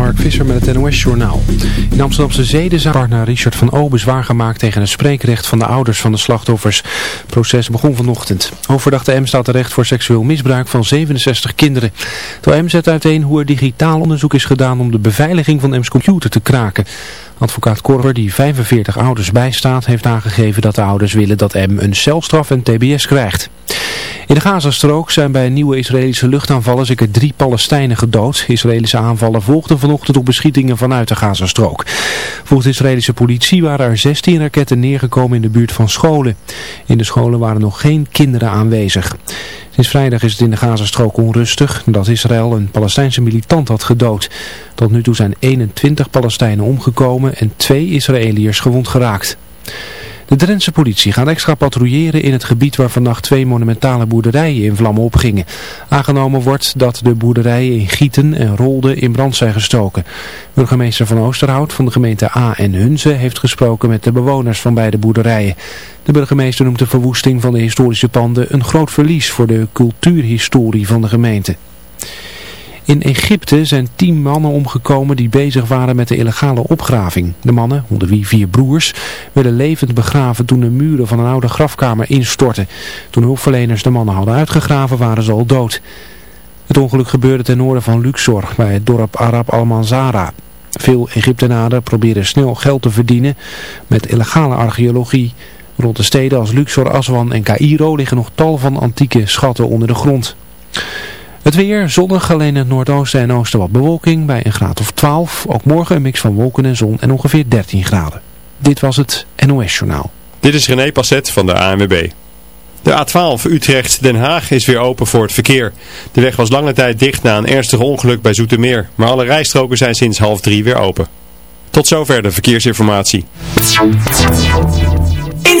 Mark Visser met het NOS-journaal. In Amsterdamse Zeden zijn partner Richard van O bezwaar gemaakt tegen het spreekrecht van de ouders van de slachtoffers. Het proces begon vanochtend. Overdachte M staat terecht voor seksueel misbruik van 67 kinderen. De OM zet uiteen hoe er digitaal onderzoek is gedaan om de beveiliging van M's computer te kraken. Advocaat Korver, die 45 ouders bijstaat, heeft aangegeven dat de ouders willen dat M een celstraf en tbs krijgt. In de Gazastrook zijn bij nieuwe Israëlische luchtaanvallen zeker drie Palestijnen gedood. Israëlische aanvallen volgden vanochtend op beschietingen vanuit de Gazastrook. Volgens de Israëlische politie waren er 16 raketten neergekomen in de buurt van scholen. In de scholen waren nog geen kinderen aanwezig. Sinds vrijdag is het in de Gazastrook onrustig dat Israël een Palestijnse militant had gedood. Tot nu toe zijn 21 Palestijnen omgekomen en twee Israëliërs gewond geraakt. De Drentse politie gaat extra patrouilleren in het gebied waar vannacht twee monumentale boerderijen in vlammen opgingen. Aangenomen wordt dat de boerderijen in Gieten en Rolde in brand zijn gestoken. Burgemeester van Oosterhout van de gemeente A en Hunze heeft gesproken met de bewoners van beide boerderijen. De burgemeester noemt de verwoesting van de historische panden een groot verlies voor de cultuurhistorie van de gemeente. In Egypte zijn tien mannen omgekomen die bezig waren met de illegale opgraving. De mannen, onder wie vier broers, werden levend begraven toen de muren van een oude grafkamer instortten. Toen hulpverleners de mannen hadden uitgegraven waren ze al dood. Het ongeluk gebeurde ten noorden van Luxor, bij het dorp Arab al-Manzara. Veel Egyptenaren proberen snel geld te verdienen met illegale archeologie. Rond de steden als Luxor, Aswan en Cairo liggen nog tal van antieke schatten onder de grond. Het weer, zonnig, alleen in het noordoosten en oosten wat bewolking bij een graad of 12. Ook morgen een mix van wolken en zon en ongeveer 13 graden. Dit was het NOS Journaal. Dit is René Passet van de ANWB. De A12 Utrecht-Den Haag is weer open voor het verkeer. De weg was lange tijd dicht na een ernstig ongeluk bij Zoetermeer. Maar alle rijstroken zijn sinds half drie weer open. Tot zover de verkeersinformatie. In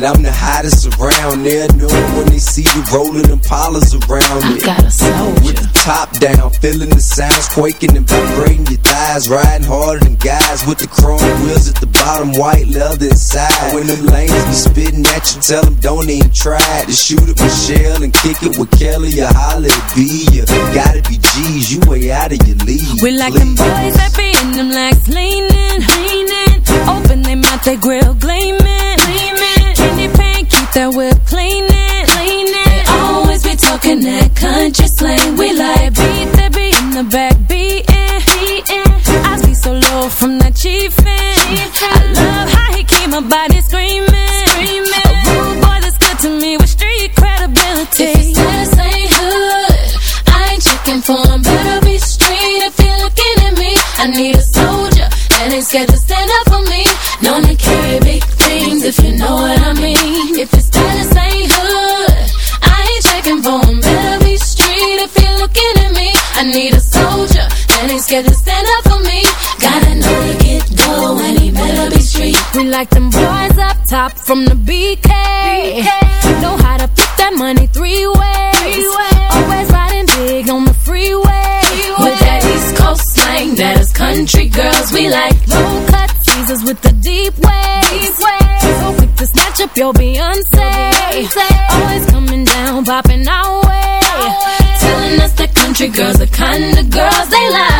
it, I'm the hottest around there. Know when they see you rolling them polars around I it. got a soul. With the top down, feeling the sounds quaking and vibrating your thighs, riding harder than guys with the chrome wheels at the bottom, white leather inside. When them lanes be spitting at you, tell them don't even try to shoot at Michelle and kick it with Kelly or holla at B. You gotta be G's, you way out of your league. We like them please. boys that be in them legs leaning, leaning. Open they mouth, they grill gleaming. That whip cleaning, cleaning. They always be talking that country slang. We like beat that be in the back beating, beating. I be so low from that chiefin'. I love how he keep my body that ain't scared to stand up for me. Gotta know to get go and he better be street. We like them boys up top from the BK. Know how to put that money three ways. Always riding big on the freeway. With that East Coast slang, that is country girls we like. low cut teasers with the deep waves. So quick to snatch up your Beyonce. Always coming down, popping our way. Telling us that country girls the kind of girls they like.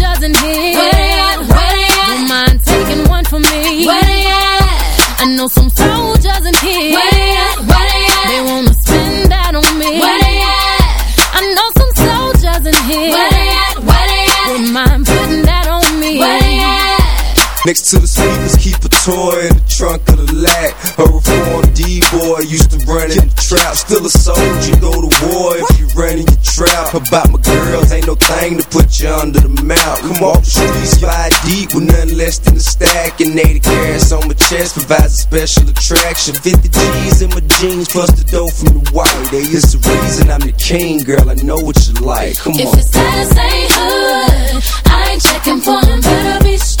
Next to the speakers, keep a toy in the trunk of the lag. A reformed D-boy used to run in the trap. Still a soldier, go to war if you run in your trap. About my girls, ain't no thing to put you under the mouth. Come off the streets, five deep with nothing less than a stack. And 80 carats on my chest provides a special attraction. 50 G's in my jeans, plus the dough from the white. Hey, it's the reason I'm the king, girl. I know what you like. Come If on. his status ain't hood, I ain't checking for him. Better be street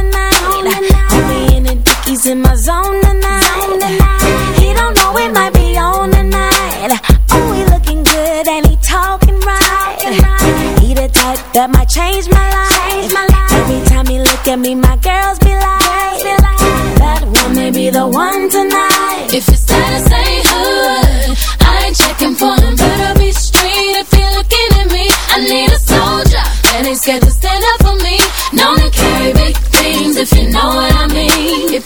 That might change my life. Every time he look at me, my girls be like, that one may be the one tonight. If your status ain't hood, I ain't checking for him. Better be straight if you're looking at me. I need a soldier that ain't scared to stand up for me. Known to carry big things if you know what I mean. If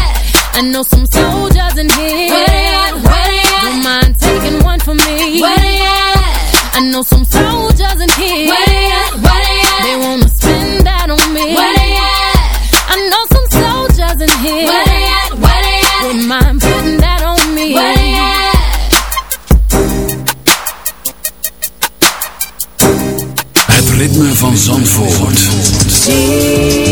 I know some soldiers in here. Where they at? Where they at? Don't mind taking one for me. Where they at? I know some soldiers in here. Where they at? Where they at? They wanna spend that on me. Where they at? I know some soldiers in here. Where they at? Where they at? Wouldn't mind putting that on me. Where they at? Het ritme van Zandvoort. Hey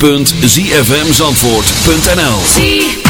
www.zfmzandvoort.nl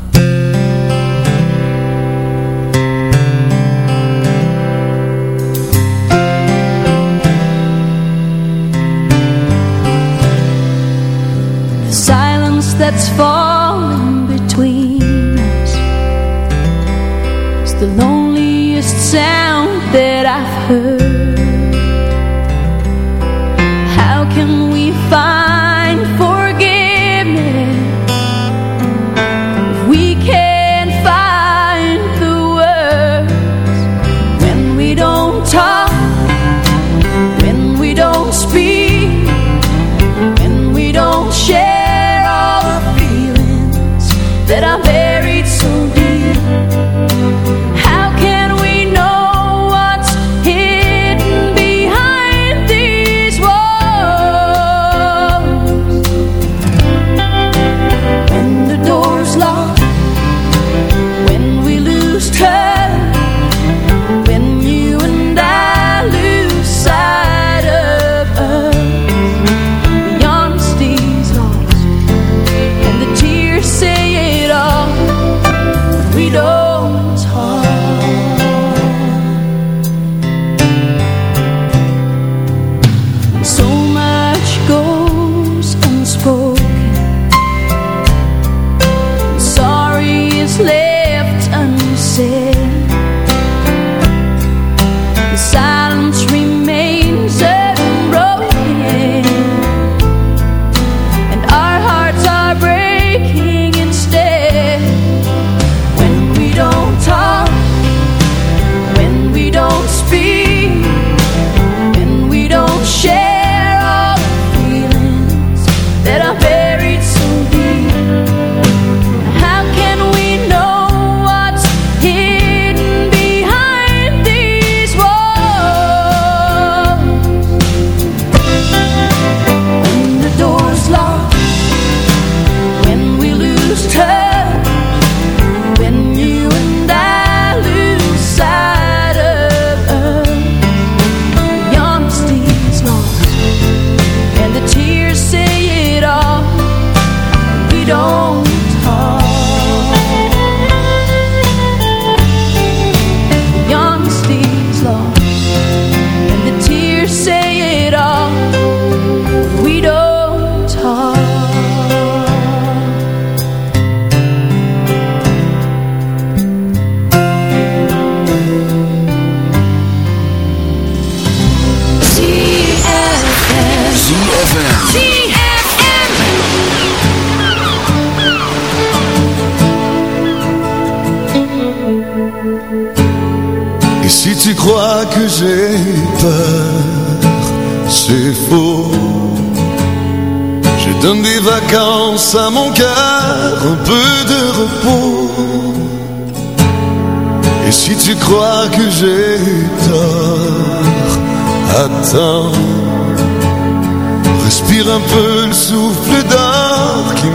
falling between us is the loneliest sound that I've heard. How can we find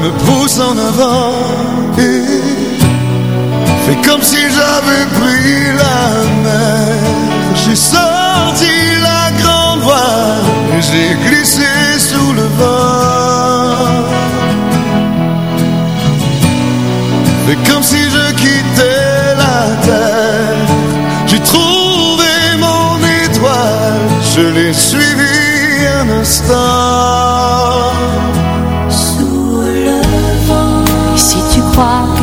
me pousse en avant. Et fais comme si j'avais pris la mer. J'ai sorti la grande voile et j'ai glissé sous le vent. Fais comme si je quittais la terre. J'ai trouvé mon étoile, je l'ai suivi un instant.